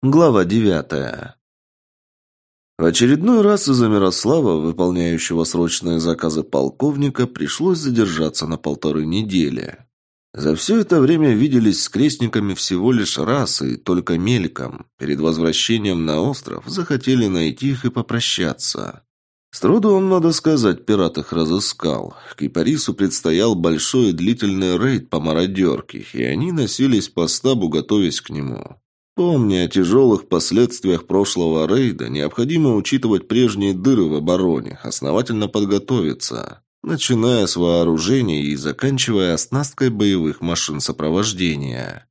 Глава девятая. В очередной раз из-за Мирослава, выполняющего срочные заказы полковника, пришлось задержаться на полторы недели. За все это время виделись с крестниками всего лишь раз и только мельком. Перед возвращением на остров захотели найти их и попрощаться. С трудом, надо сказать, пират их разыскал. Кипарису предстоял большой и длительный рейд по мародерке, и они носились по стабу, готовясь к нему. Помня о тяжелых последствиях прошлого рейда, необходимо учитывать прежние дыры в обороне, основательно подготовиться, начиная с вооружения и заканчивая оснасткой боевых машин сопровождения.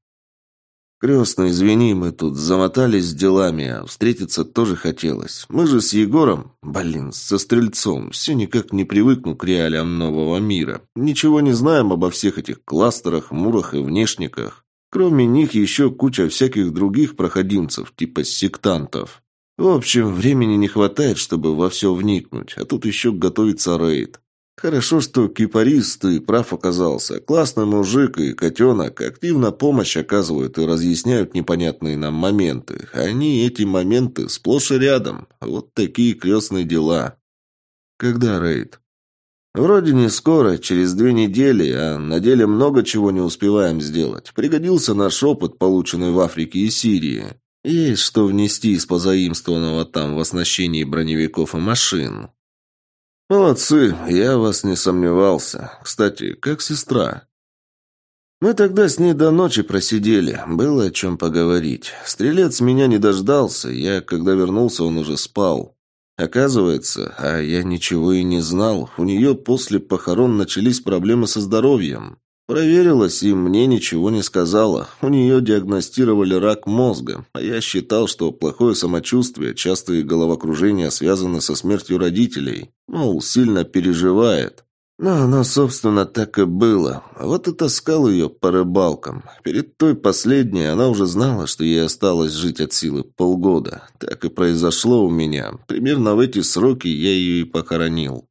«Крестно, извини, мы тут замотались с делами, а встретиться тоже хотелось. Мы же с Егором, блин, со Стрельцом, все никак не привыкну к реалиям нового мира. Ничего не знаем обо всех этих кластерах, мурах и внешниках. Кроме них еще куча всяких других проходимцев, типа сектантов. В общем, времени не хватает, чтобы во все вникнуть, а тут еще готовится рейд. Хорошо, что кипарист и прав оказался. Классный мужик и котенок активно помощь оказывают и разъясняют непонятные нам моменты. Они, эти моменты, сплошь и рядом. Вот такие крестные дела. Когда рейд? Вроде не скоро, через две недели, а на деле много чего не успеваем сделать. Пригодился наш опыт, полученный в Африке и Сирии. Есть что внести из позаимствованного там в оснащении броневиков и машин. Молодцы, я вас не сомневался. Кстати, как сестра? Мы тогда с ней до ночи просидели, было о чем поговорить. Стрелец меня не дождался, я, когда вернулся, он уже спал. Оказывается, а я ничего и не знал, у нее после похорон начались проблемы со здоровьем. Проверилась и мне ничего не сказала. У нее диагностировали рак мозга, а я считал, что плохое самочувствие, частые головокружения связаны со смертью родителей. Мол, сильно переживает. Но оно, собственно, так и было. Вот и таскал ее по рыбалкам. Перед той последней она уже знала, что ей осталось жить от силы полгода. Так и произошло у меня. Примерно в эти сроки я ее и похоронил.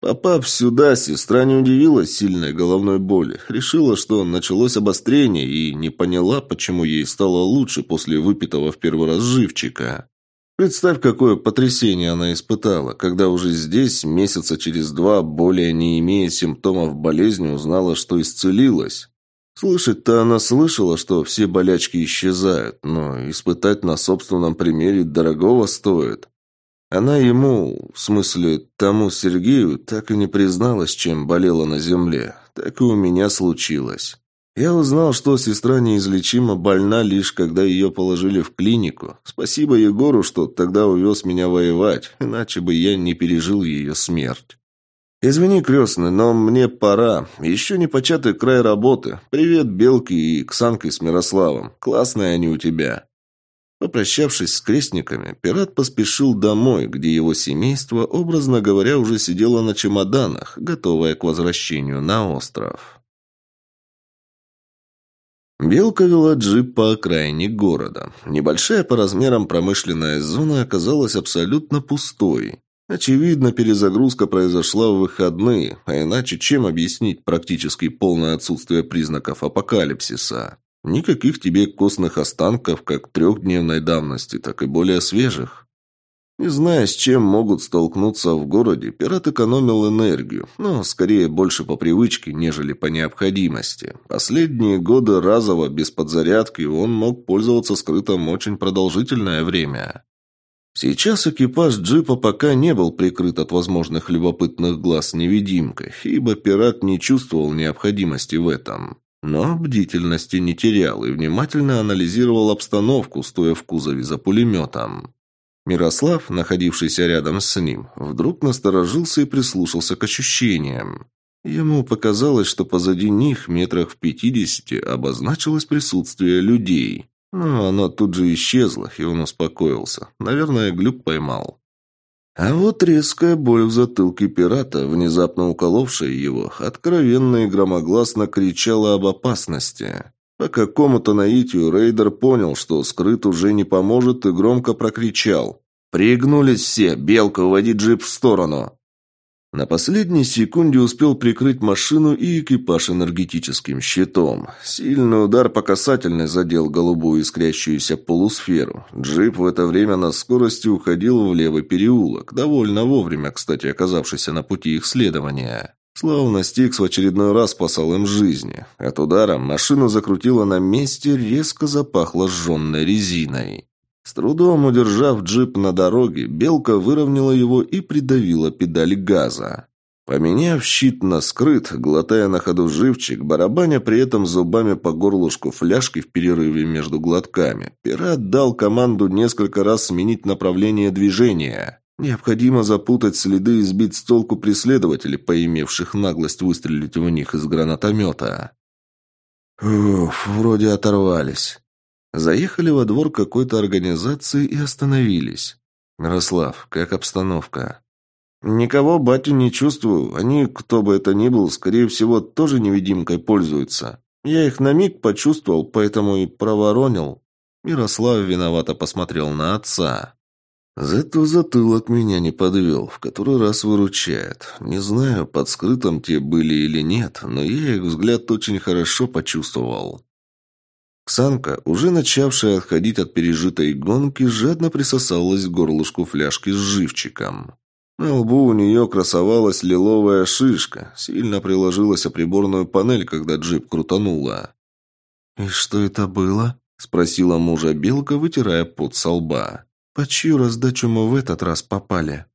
Попав сюда, сестра не удивилась сильной головной боли. Решила, что началось обострение и не поняла, почему ей стало лучше после выпитого в первый раз живчика. Представь, какое потрясение она испытала, когда уже здесь, месяца через два, более не имея симптомов болезни, узнала, что исцелилась. Слышать-то она слышала, что все болячки исчезают, но испытать на собственном примере дорогого стоит. Она ему, в смысле тому Сергею, так и не призналась, чем болела на земле. Так и у меня случилось. Я узнал, что сестра неизлечимо больна лишь когда ее положили в клинику. Спасибо Егору, что тогда увез меня воевать, иначе бы я не пережил ее смерть. «Извини, крестный, но мне пора. Еще не початый край работы. Привет, Белке и Ксанке с Мирославом. Классные они у тебя». Попрощавшись с крестниками, пират поспешил домой, где его семейство, образно говоря, уже сидело на чемоданах, готовое к возвращению на остров. Белка вела джип по окраине города. Небольшая по размерам промышленная зона оказалась абсолютно пустой. Очевидно, перезагрузка произошла в выходные, а иначе чем объяснить практически полное отсутствие признаков апокалипсиса? Никаких тебе костных останков как трехдневной давности, так и более свежих. Не зная, с чем могут столкнуться в городе, пират экономил энергию, но скорее больше по привычке, нежели по необходимости. Последние годы разово, без подзарядки, он мог пользоваться скрытым очень продолжительное время. Сейчас экипаж джипа пока не был прикрыт от возможных любопытных глаз невидимкой, ибо пират не чувствовал необходимости в этом. Но бдительности не терял и внимательно анализировал обстановку, стоя в кузове за пулеметом. Мирослав, находившийся рядом с ним, вдруг насторожился и прислушался к ощущениям. Ему показалось, что позади них, метрах в пятидесяти, обозначилось присутствие людей. Но оно тут же исчезло, и он успокоился. Наверное, глюк поймал. А вот резкая боль в затылке пирата, внезапно уколовшая его, откровенно и громогласно кричала об опасности. По какому-то наитию рейдер понял, что скрыт уже не поможет и громко прокричал. «Пригнулись все! Белка, уводи джип в сторону!» На последней секунде успел прикрыть машину и экипаж энергетическим щитом. Сильный удар по касательной задел голубую искрящуюся полусферу. Джип в это время на скорости уходил в левый переулок, довольно вовремя, кстати, оказавшийся на пути их следования. Словно Стикс в очередной раз спасал им жизни. От удара машину закрутило на месте, резко запахло сжженной резиной. С трудом удержав джип на дороге, Белка выровняла его и придавила педаль газа. Поменяв щит на скрыт, глотая на ходу живчик, барабаня при этом зубами по горлышку фляжки в перерыве между глотками, пират дал команду несколько раз сменить направление движения. Необходимо запутать следы и сбить с толку преследователей, поимевших наглость выстрелить в них из гранатомета. Уф, вроде оторвались. Заехали во двор какой-то организации и остановились. «Мирослав, как обстановка?» «Никого, батю, не чувствую. Они, кто бы это ни был, скорее всего, тоже невидимкой пользуются. Я их на миг почувствовал, поэтому и проворонил». Мирослав виновато посмотрел на отца. «Зато затылок меня не подвел, в который раз выручает. Не знаю, под скрытым те были или нет, но я их взгляд очень хорошо почувствовал». Ксанка, уже начавшая отходить от пережитой гонки, жадно присосалась к горлышку фляжки с живчиком. На лбу у нее красовалась лиловая шишка, сильно приложилась о приборную панель, когда джип крутанула. «И что это было?» – спросила мужа Белка, вытирая пот со лба. «По чью раздачу мы в этот раз попали?»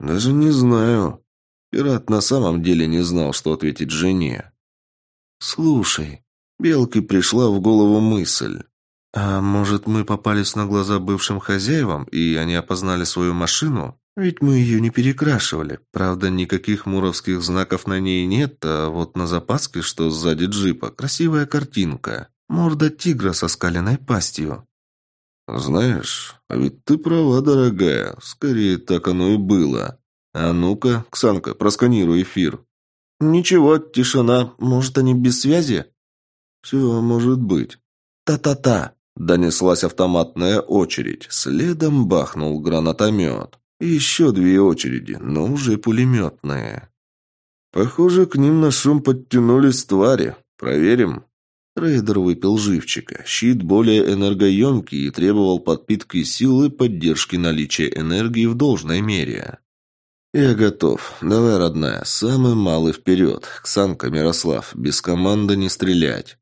«Даже не знаю». Пират на самом деле не знал, что ответить жене. «Слушай, Белке пришла в голову мысль. «А может, мы попались на глаза бывшим хозяевам, и они опознали свою машину? Ведь мы ее не перекрашивали. Правда, никаких муровских знаков на ней нет, а вот на запаске, что сзади джипа, красивая картинка. Морда тигра со скаленной пастью». «Знаешь, а ведь ты права, дорогая. Скорее, так оно и было. А ну-ка, Ксанка, просканируй эфир». «Ничего, тишина. Может, они без связи?» «Все может быть». «Та-та-та!» – донеслась автоматная очередь. Следом бахнул гранатомет. Еще две очереди, но уже пулеметные. «Похоже, к ним на шум подтянулись твари. Проверим». Рейдер выпил живчика. Щит более энергоемкий и требовал подпитки силы и поддержки наличия энергии в должной мере. «Я готов. Давай, родная, самый малый вперед. Ксанка, Мирослав, без команды не стрелять».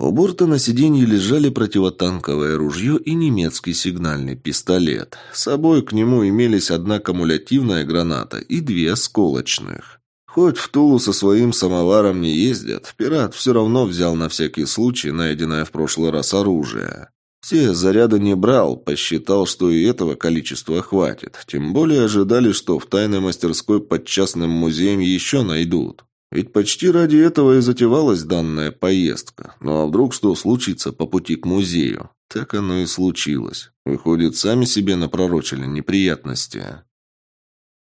У борта на сиденье лежали противотанковое ружье и немецкий сигнальный пистолет. С собой к нему имелись одна кумулятивная граната и две осколочных. Хоть в Тулу со своим самоваром не ездят, пират все равно взял на всякий случай найденное в прошлый раз оружие. Все заряды не брал, посчитал, что и этого количества хватит. Тем более ожидали, что в тайной мастерской под частным музеем еще найдут. Ведь почти ради этого и затевалась данная поездка. Ну а вдруг что случится по пути к музею? Так оно и случилось. Выходит, сами себе напророчили неприятности.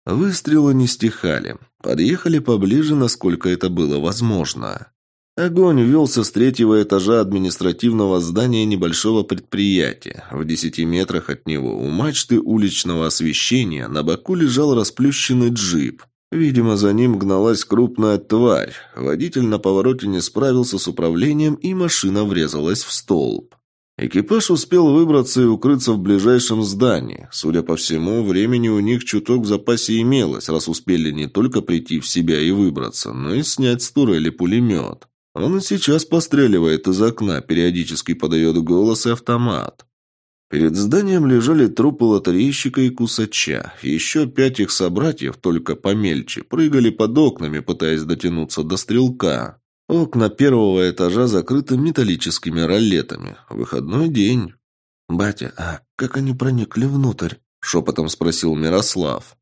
Выстрелы не стихали. Подъехали поближе, насколько это было возможно. Огонь велся с третьего этажа административного здания небольшого предприятия. В десяти метрах от него у мачты уличного освещения на боку лежал расплющенный джип. Видимо, за ним гналась крупная тварь. Водитель на повороте не справился с управлением, и машина врезалась в столб. Экипаж успел выбраться и укрыться в ближайшем здании. Судя по всему, времени у них чуток в запасе имелось, раз успели не только прийти в себя и выбраться, но и снять с турели пулемет. Он и сейчас постреливает из окна, периодически подает голос и автомат. Перед зданием лежали трупы лотерейщика и кусача. Еще пять их собратьев, только помельче, прыгали под окнами, пытаясь дотянуться до стрелка. Окна первого этажа закрыты металлическими ролетами. Выходной день. «Батя, а как они проникли внутрь?» – шепотом спросил Мирослав.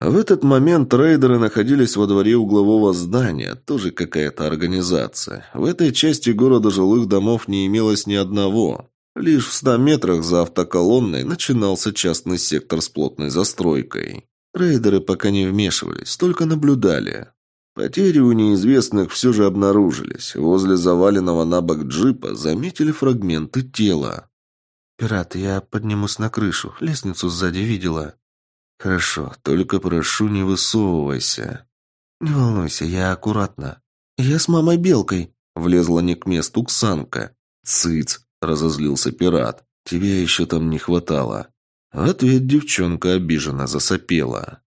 В этот момент рейдеры находились во дворе углового здания, тоже какая-то организация. В этой части города жилых домов не имелось ни одного. Лишь в ста метрах за автоколонной начинался частный сектор с плотной застройкой. Рейдеры пока не вмешивались, только наблюдали. Потери у неизвестных все же обнаружились. Возле заваленного на бок джипа заметили фрагменты тела. «Пират, я поднимусь на крышу. Лестницу сзади видела». Хорошо, только прошу, не высовывайся. Не волнуйся, я аккуратно. Я с мамой Белкой. Влезла не к месту Ксанка. Цыц, разозлился пират. Тебе еще там не хватало. В ответ девчонка обиженно засопела.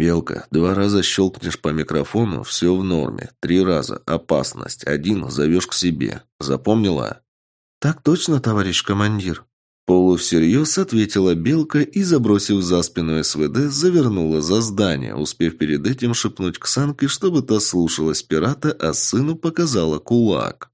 «Белка, два раза щелкнешь по микрофону, все в норме. Три раза – опасность. Один – зовешь к себе. Запомнила?» «Так точно, товарищ командир». Полу всерьез ответила Белка и, забросив за спину СВД, завернула за здание, успев перед этим шепнуть к Санке, чтобы та слушалась пирата, а сыну показала кулак.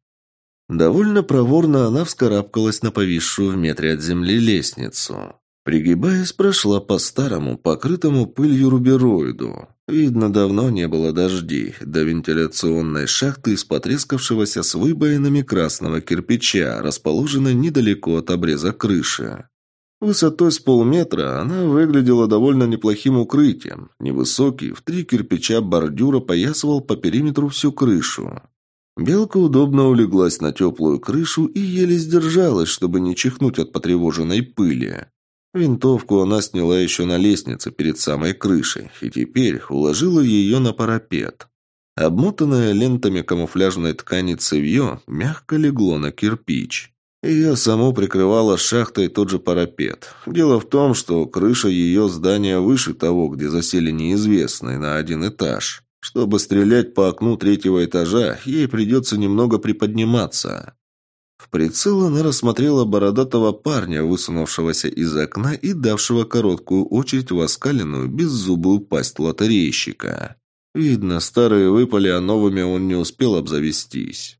Довольно проворно она вскарабкалась на повисшую в метре от земли лестницу. Пригибаясь, прошла по старому, покрытому пылью рубероиду. Видно, давно не было дождей, до вентиляционной шахты из потрескавшегося с выбоинами красного кирпича, расположенной недалеко от обреза крыши. Высотой с полметра она выглядела довольно неплохим укрытием. Невысокий, в три кирпича бордюра поясывал по периметру всю крышу. Белка удобно улеглась на теплую крышу и еле сдержалась, чтобы не чихнуть от потревоженной пыли. Винтовку она сняла еще на лестнице перед самой крышей и теперь уложила ее на парапет. Обмотанное лентами камуфляжной ткани цевье мягко легло на кирпич. Ее саму прикрывала шахтой тот же парапет. Дело в том, что крыша ее здания выше того, где засели неизвестные, на один этаж. Чтобы стрелять по окну третьего этажа, ей придется немного приподниматься. В прицел она рассмотрела бородатого парня, высунувшегося из окна и давшего короткую очередь в оскаленную, беззубую пасть лотерейщика. Видно, старые выпали, а новыми он не успел обзавестись.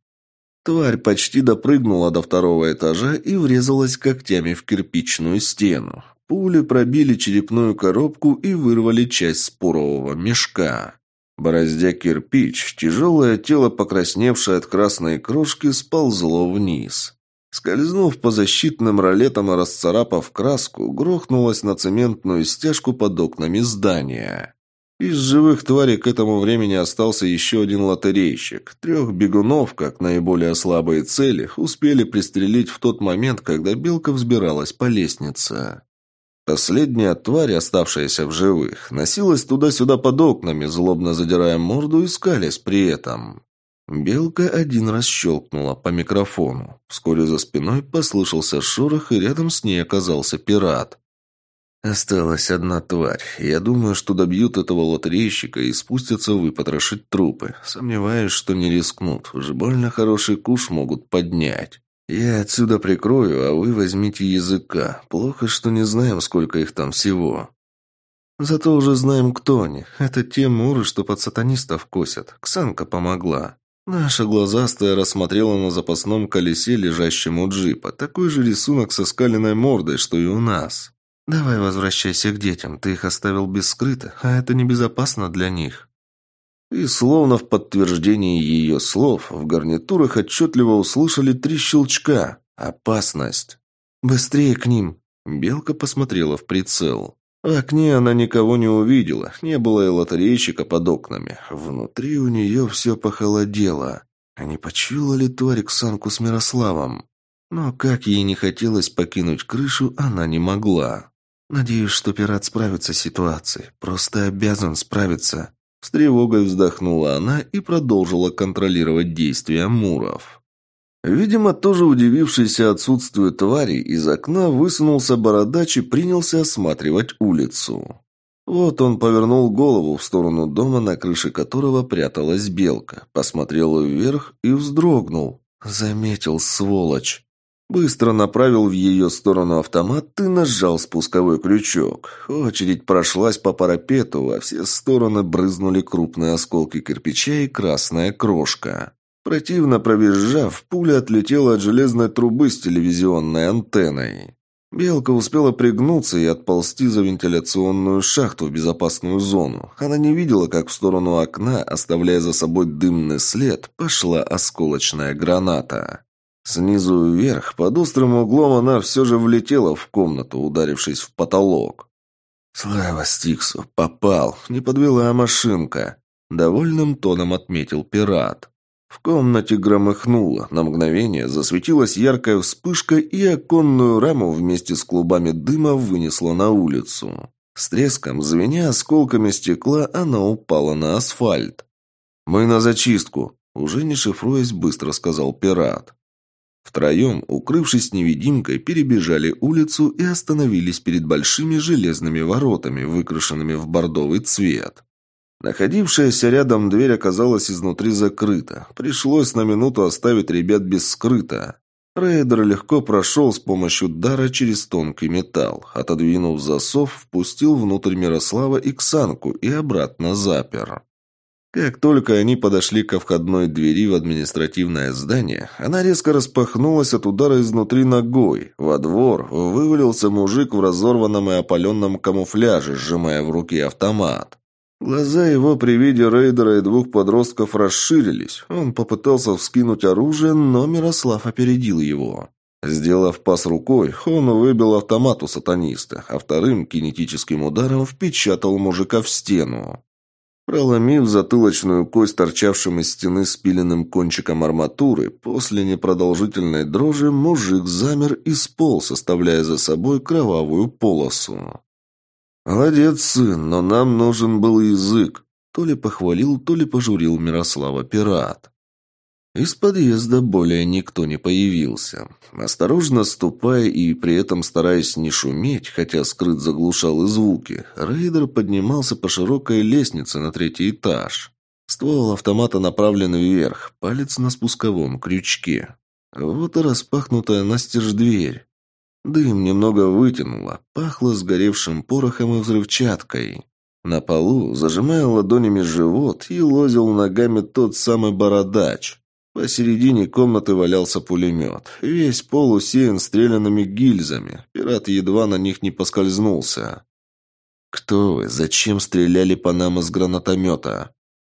Тварь почти допрыгнула до второго этажа и врезалась когтями в кирпичную стену. Пули пробили черепную коробку и вырвали часть спорового мешка. Бороздя кирпич, тяжелое тело, покрасневшее от красной крошки, сползло вниз. Скользнув по защитным ролетам и расцарапав краску, грохнулось на цементную стяжку под окнами здания. Из живых тварей к этому времени остался еще один лотерейщик. Трех бегунов, как наиболее слабые цели, успели пристрелить в тот момент, когда белка взбиралась по лестнице. Последняя тварь, оставшаяся в живых, носилась туда-сюда под окнами, злобно задирая морду и скалясь при этом. Белка один раз щелкнула по микрофону. Вскоре за спиной послышался шорох, и рядом с ней оказался пират. Осталась одна тварь. Я думаю, что добьют этого лотерейщика и спустятся выпотрошить трупы. Сомневаюсь, что не рискнут. Уж больно хороший куш могут поднять. «Я отсюда прикрою, а вы возьмите языка. Плохо, что не знаем, сколько их там всего». «Зато уже знаем, кто они. Это те муры, что под сатанистов косят. Ксанка помогла». Наша глазастая рассмотрела на запасном колесе, лежащем у джипа, такой же рисунок со скаленной мордой, что и у нас. «Давай возвращайся к детям, ты их оставил без скрыта, а это небезопасно для них». И словно в подтверждении ее слов, в гарнитурах отчетливо услышали три щелчка. «Опасность!» «Быстрее к ним!» Белка посмотрела в прицел. В окне она никого не увидела, не было и лотерейщика под окнами. Внутри у нее все похолодело. А не почуяла ли тварь Ксанку с Мирославом? Но как ей не хотелось покинуть крышу, она не могла. «Надеюсь, что пират справится с ситуацией. Просто обязан справиться. С тревогой вздохнула она и продолжила контролировать действия муров. Видимо, тоже удивившийся отсутствию твари, из окна высунулся бородач и принялся осматривать улицу. Вот он повернул голову в сторону дома, на крыше которого пряталась белка, посмотрел вверх и вздрогнул. Заметил, сволочь. Быстро направил в ее сторону автомат и нажал спусковой крючок. Очередь прошлась по парапету, во все стороны брызнули крупные осколки кирпича и красная крошка. Противно провизжав, пуля отлетела от железной трубы с телевизионной антенной. Белка успела пригнуться и отползти за вентиляционную шахту в безопасную зону. Она не видела, как в сторону окна, оставляя за собой дымный след, пошла осколочная граната. Снизу вверх, под острым углом, она все же влетела в комнату, ударившись в потолок. «Слава Стиксу! Попал! Не подвела машинка!» Довольным тоном отметил пират. В комнате громыхнуло. На мгновение засветилась яркая вспышка, и оконную раму вместе с клубами дыма вынесло на улицу. С треском, звеня осколками стекла, она упала на асфальт. «Мы на зачистку», — уже не шифруясь, быстро сказал пират. Втроем, укрывшись невидимкой, перебежали улицу и остановились перед большими железными воротами, выкрашенными в бордовый цвет. Находившаяся рядом дверь оказалась изнутри закрыта. Пришлось на минуту оставить ребят без скрыта. Рейдер легко прошел с помощью дара через тонкий металл. Отодвинув засов, впустил внутрь Мирослава и Ксанку и обратно запер. Как только они подошли ко входной двери в административное здание, она резко распахнулась от удара изнутри ногой. Во двор вывалился мужик в разорванном и опаленном камуфляже, сжимая в руке автомат. Глаза его при виде рейдера и двух подростков расширились. Он попытался вскинуть оружие, но Мирослав опередил его. Сделав пас рукой, он выбил автомат у сатаниста, а вторым кинетическим ударом впечатал мужика в стену. Проломив затылочную кость торчавшим из стены спиленным кончиком арматуры, после непродолжительной дрожи мужик замер и сполз, оставляя за собой кровавую полосу. «Молодец, сын, но нам нужен был язык», — то ли похвалил, то ли пожурил Мирослава пират. Из подъезда более никто не появился. Осторожно ступая и при этом стараясь не шуметь, хотя скрыт заглушал и звуки, рейдер поднимался по широкой лестнице на третий этаж. Ствол автомата направлен вверх, палец на спусковом крючке. Вот и распахнутая настежь дверь. Дым немного вытянуло, пахло сгоревшим порохом и взрывчаткой. На полу, зажимая ладонями живот, и лозил ногами тот самый бородач. Посередине комнаты валялся пулемет. Весь пол усеян стрелянными гильзами. Пират едва на них не поскользнулся. «Кто вы? Зачем стреляли по нам из гранатомета?»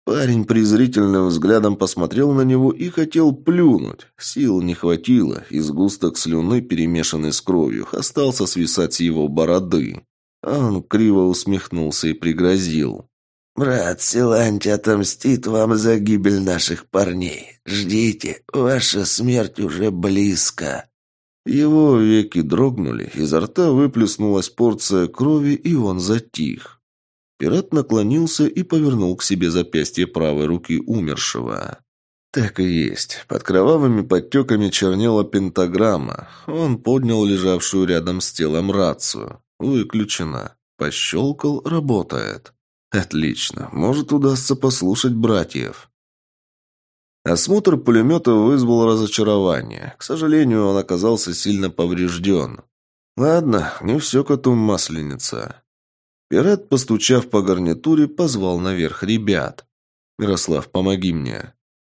Парень презрительным взглядом посмотрел на него и хотел плюнуть. Сил не хватило, и сгусток слюны, перемешанный с кровью, остался свисать с его бороды. Он криво усмехнулся и пригрозил. «Брат Силанти отомстит вам за гибель наших парней. Ждите, ваша смерть уже близко». Его веки дрогнули, изо рта выплеснулась порция крови, и он затих. Пират наклонился и повернул к себе запястье правой руки умершего. Так и есть. Под кровавыми подтеками чернела пентаграмма. Он поднял лежавшую рядом с телом рацию. Выключена. Пощелкал, работает. Отлично. Может, удастся послушать братьев. Осмотр пулемета вызвал разочарование. К сожалению, он оказался сильно поврежден. Ладно, не все коту масленица. Пират, постучав по гарнитуре, позвал наверх ребят. «Мирослав, помоги мне».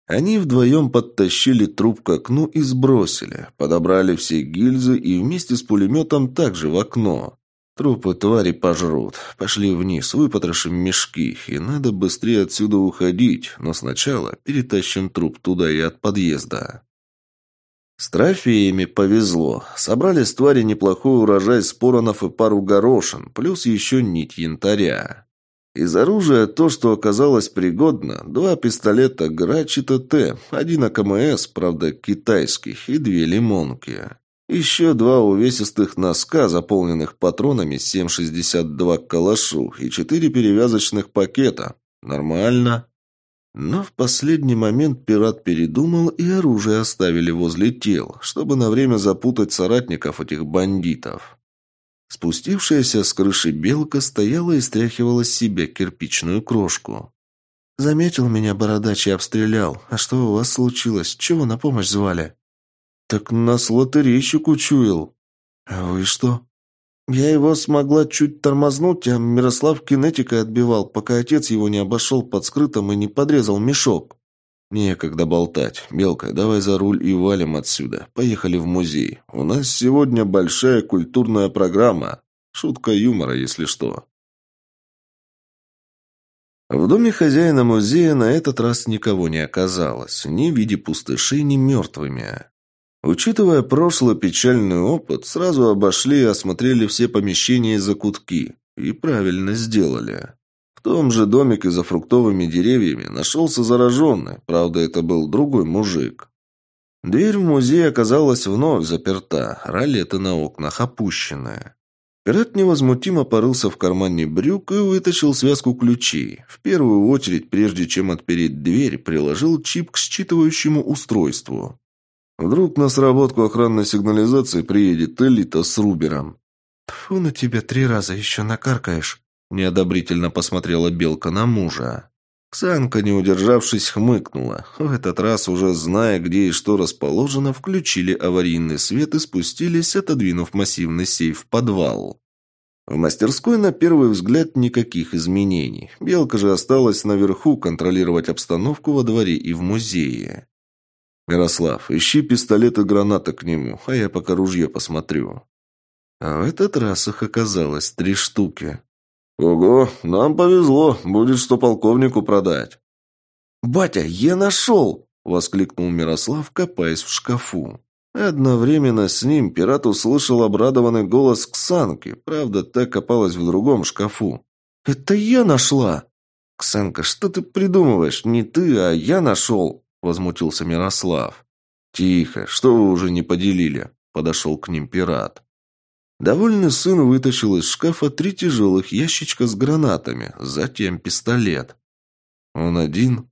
Они вдвоем подтащили труп к окну и сбросили, подобрали все гильзы и вместе с пулеметом также в окно. Трупы твари пожрут. Пошли вниз, выпотрошим мешки, и надо быстрее отсюда уходить, но сначала перетащим труп туда и от подъезда. С трофеями повезло. Собрали с твари неплохой урожай споронов и пару горошин, плюс еще нить янтаря. Из оружия то, что оказалось пригодно, два пистолета Грач и ТТ, один АКМС, правда китайских, и две лимонки. Еще два увесистых носка, заполненных патронами 7,62 к калашу, и четыре перевязочных пакета. Нормально. Но в последний момент пират передумал, и оружие оставили возле тел, чтобы на время запутать соратников этих бандитов. Спустившаяся с крыши белка стояла и стряхивала с себя кирпичную крошку. «Заметил меня бородач и обстрелял. А что у вас случилось? Чего на помощь звали?» «Так нас лотерейщик учуял». «А вы что?» «Я его смогла чуть тормознуть, а Мирослав кинетикой отбивал, пока отец его не обошел под скрытым и не подрезал мешок». «Некогда болтать. Белка, давай за руль и валим отсюда. Поехали в музей. У нас сегодня большая культурная программа. Шутка юмора, если что». В доме хозяина музея на этот раз никого не оказалось, ни в виде пустышей, ни мертвыми. Учитывая прошлый печальный опыт, сразу обошли и осмотрели все помещения и закутки. И правильно сделали. В том же домике за фруктовыми деревьями нашелся зараженный, правда, это был другой мужик. Дверь в музей оказалась вновь заперта, ролеты на окнах опущены. Пират невозмутимо порылся в кармане брюк и вытащил связку ключей. В первую очередь, прежде чем отпереть дверь, приложил чип к считывающему устройству. Вдруг на сработку охранной сигнализации приедет Элита с Рубером. «Тьфу на тебя три раза еще накаркаешь», – неодобрительно посмотрела Белка на мужа. Ксанка, не удержавшись, хмыкнула. В этот раз, уже зная, где и что расположено, включили аварийный свет и спустились, отодвинув массивный сейф в подвал. В мастерской, на первый взгляд, никаких изменений. Белка же осталась наверху контролировать обстановку во дворе и в музее. «Мирослав, ищи пистолет и гранаты к нему, а я пока ружье посмотрю». А в этот раз их оказалось три штуки. «Ого, нам повезло, будет что полковнику продать». «Батя, я нашел!» – воскликнул Мирослав, копаясь в шкафу. Одновременно с ним пират услышал обрадованный голос Ксанки, правда, та копалась в другом шкафу. «Это я нашла!» «Ксанка, что ты придумываешь? Не ты, а я нашел!» – возмутился Мирослав. «Тихо, что вы уже не поделили?» – подошел к ним пират. Довольный сын вытащил из шкафа три тяжелых ящичка с гранатами, затем пистолет. «Он один?»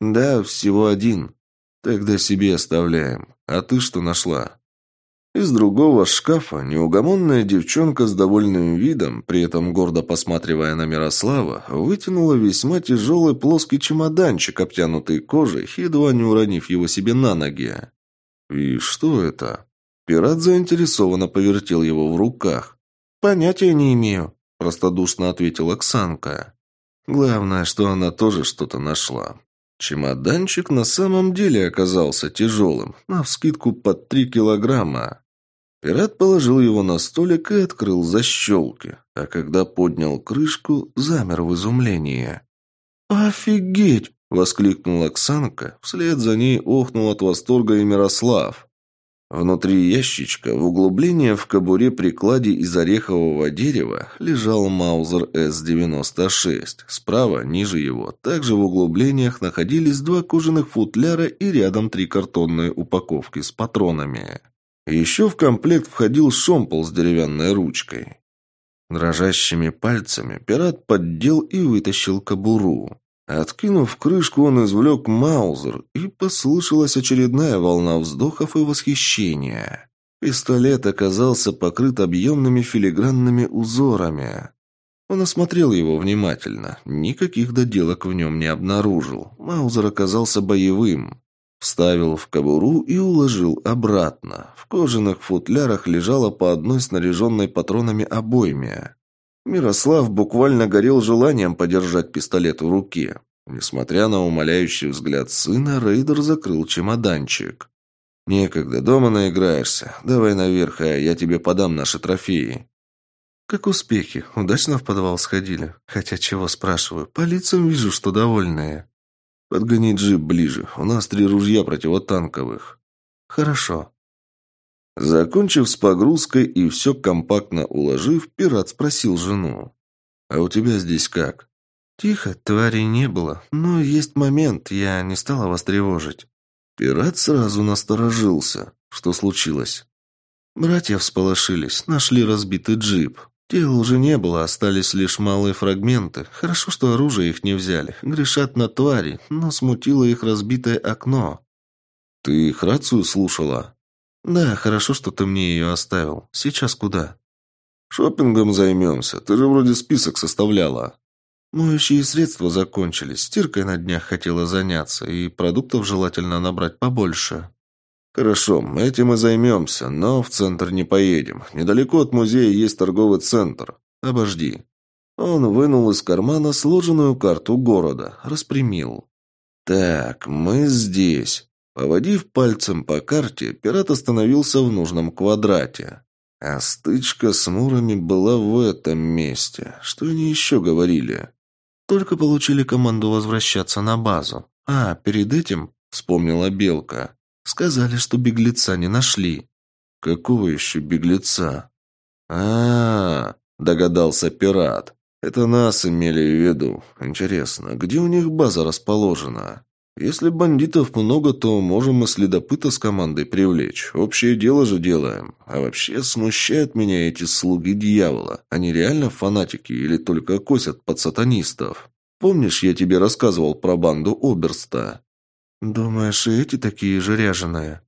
«Да, всего один. Тогда себе оставляем. А ты что нашла?» Из другого шкафа неугомонная девчонка с довольным видом, при этом гордо посматривая на Мирослава, вытянула весьма тяжелый плоский чемоданчик, обтянутый кожей, едва не уронив его себе на ноги. «И что это?» Пират заинтересованно повертел его в руках. «Понятия не имею», – простодушно ответила Оксанка. Главное, что она тоже что-то нашла. Чемоданчик на самом деле оказался тяжелым, навскидку под три килограмма. Пират положил его на столик и открыл защелки, а когда поднял крышку, замер в изумлении. «Офигеть!» – воскликнула Оксанка, вслед за ней охнул от восторга и Мирослав. Внутри ящичка, в углублении в кобуре прикладе из орехового дерева, лежал Маузер С-96. Справа, ниже его, также в углублениях находились два кожаных футляра и рядом три картонные упаковки с патронами. Еще в комплект входил шомпол с деревянной ручкой. Дрожащими пальцами пират поддел и вытащил кобуру. Откинув крышку, он извлек Маузер, и послышалась очередная волна вздохов и восхищения. Пистолет оказался покрыт объемными филигранными узорами. Он осмотрел его внимательно. Никаких доделок в нем не обнаружил. Маузер оказался боевым. Вставил в кобуру и уложил обратно. В кожаных футлярах лежало по одной снаряженной патронами обойме. Мирослав буквально горел желанием подержать пистолет в руке. Несмотря на умоляющий взгляд сына, Рейдер закрыл чемоданчик. «Некогда, дома наиграешься. Давай наверх, а я тебе подам наши трофеи». «Как успехи? Удачно в подвал сходили? Хотя чего спрашиваю? По лицам вижу, что довольные». «Подгони джип ближе. У нас три ружья противотанковых». «Хорошо». Закончив с погрузкой и все компактно уложив, пират спросил жену. «А у тебя здесь как?» «Тихо, тварей не было, но есть момент, я не стала вас тревожить». Пират сразу насторожился. Что случилось? Братья всполошились, нашли разбитый джип. Тел уже не было, остались лишь малые фрагменты. Хорошо, что оружие их не взяли. Грешат на твари, но смутило их разбитое окно. «Ты их рацию слушала?» «Да, хорошо, что ты мне ее оставил. Сейчас куда?» «Шоппингом займемся. Ты же вроде список составляла». «Моющие средства закончились. Стиркой на днях хотела заняться, и продуктов желательно набрать побольше». «Хорошо, этим и займемся, но в центр не поедем. Недалеко от музея есть торговый центр. Обожди». Он вынул из кармана сложенную карту города, распрямил. «Так, мы здесь». Поводив пальцем по карте, пират остановился в нужном квадрате. А стычка с мурами была в этом месте. Что они еще говорили? Только получили команду возвращаться на базу. А, перед этим, вспомнила Белка, сказали, что беглеца не нашли. Какого еще беглеца? А, -а, -а догадался пират. Это нас имели в виду. Интересно, где у них база расположена? Если бандитов много, то можем и следопыта с командой привлечь. Общее дело же делаем. А вообще смущают меня эти слуги дьявола. Они реально фанатики или только косят под сатанистов? Помнишь, я тебе рассказывал про банду Оберста? Думаешь, и эти такие же ряженые?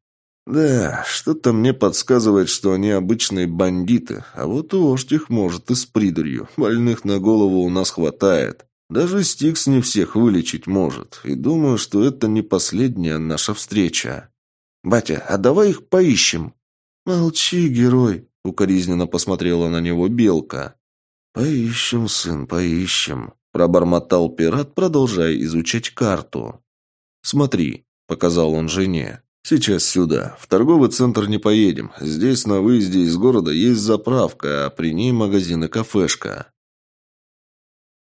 Да, что-то мне подсказывает, что они обычные бандиты, а вот вождь их может и с придурью. Больных на голову у нас хватает. Даже Стикс не всех вылечить может, и думаю, что это не последняя наша встреча. Батя, а давай их поищем. Молчи, герой, укоризненно посмотрела на него Белка. Поищем, сын, поищем, пробормотал пират, продолжая изучать карту. Смотри, показал он жене. Сейчас сюда. В торговый центр не поедем. Здесь на выезде из города есть заправка, а при ней магазин и кафешка.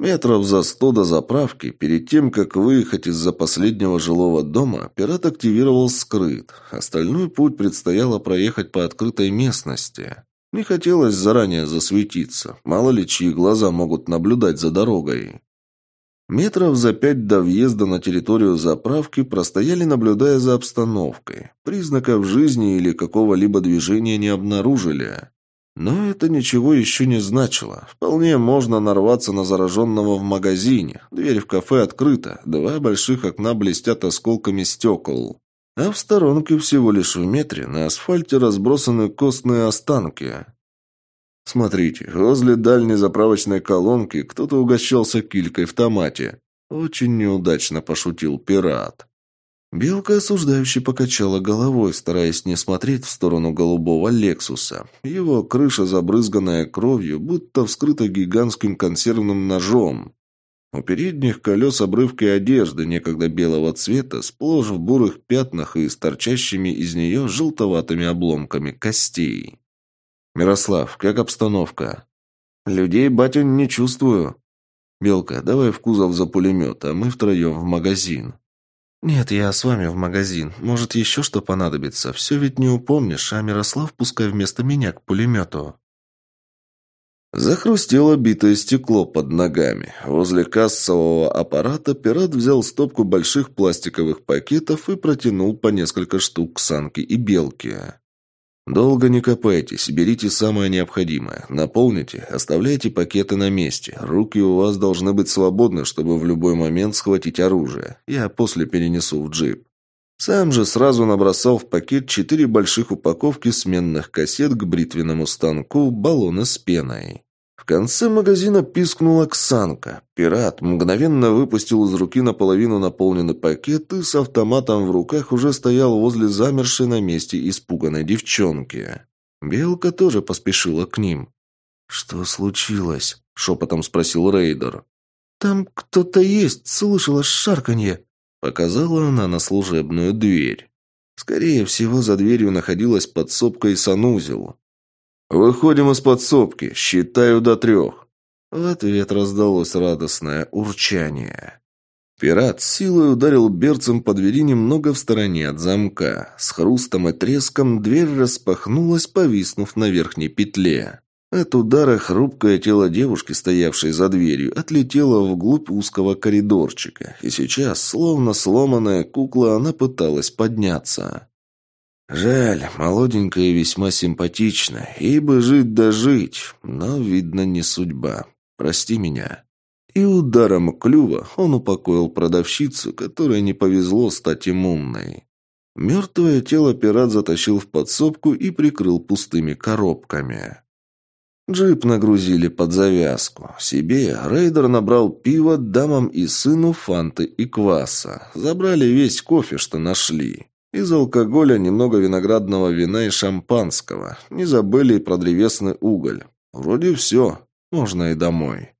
Метров за сто до заправки, перед тем, как выехать из-за последнего жилого дома, пират активировал скрыт. Остальной путь предстояло проехать по открытой местности. Не хотелось заранее засветиться. Мало ли, чьи глаза могут наблюдать за дорогой. Метров за пять до въезда на территорию заправки простояли, наблюдая за обстановкой. Признаков жизни или какого-либо движения не обнаружили. Но это ничего еще не значило. Вполне можно нарваться на зараженного в магазине. Дверь в кафе открыта, два больших окна блестят осколками стекол. А в сторонке всего лишь в метре на асфальте разбросаны костные останки. Смотрите, возле дальней заправочной колонки кто-то угощался килькой в томате. Очень неудачно пошутил пират. Белка осуждающе покачала головой, стараясь не смотреть в сторону голубого «Лексуса». Его крыша, забрызганная кровью, будто вскрыта гигантским консервным ножом. У передних колес обрывки одежды, некогда белого цвета, сплошь в бурых пятнах и с торчащими из нее желтоватыми обломками костей. «Мирослав, как обстановка?» «Людей, батя, не чувствую». «Белка, давай в кузов за пулемет, а мы втроем в магазин». «Нет, я с вами в магазин. Может, еще что понадобится. Все ведь не упомнишь, а Мирослав пускай вместо меня к пулемету». Захрустело битое стекло под ногами. Возле кассового аппарата пират взял стопку больших пластиковых пакетов и протянул по несколько штук к Санке и Белке. Долго не копайтесь, берите самое необходимое. Наполните, оставляйте пакеты на месте. Руки у вас должны быть свободны, чтобы в любой момент схватить оружие. Я после перенесу в джип. Сам же сразу набросал в пакет четыре больших упаковки сменных кассет к бритвенному станку, баллоны с пеной. В конце магазина пискнула Ксанка. Пират мгновенно выпустил из руки наполовину наполненный пакет и с автоматом в руках уже стоял возле замершей на месте испуганной девчонки. Белка тоже поспешила к ним. «Что случилось?» – шепотом спросил Рейдер. «Там кто-то есть, слышала шарканье», – показала она на служебную дверь. Скорее всего, за дверью находилась подсобка и санузел. «Выходим из подсобки. Считаю до трех». В ответ раздалось радостное урчание. Пират силой ударил берцем по двери немного в стороне от замка. С хрустом и треском дверь распахнулась, повиснув на верхней петле. От удара хрупкое тело девушки, стоявшей за дверью, отлетело вглубь узкого коридорчика, и сейчас, словно сломанная кукла, она пыталась подняться. Жаль, молоденькая и весьма симпатична, ей бы жить да жить, но, видно, не судьба. Прости меня. И ударом клюва он упокоил продавщицу, которой не повезло стать иммунной. Мертвое тело пират затащил в подсобку и прикрыл пустыми коробками. Джип нагрузили под завязку. Себе рейдер набрал пиво дамам и сыну фанты и кваса. Забрали весь кофе, что нашли. Из алкоголя немного виноградного вина и шампанского. Не забыли и про древесный уголь. Вроде все. Можно и домой.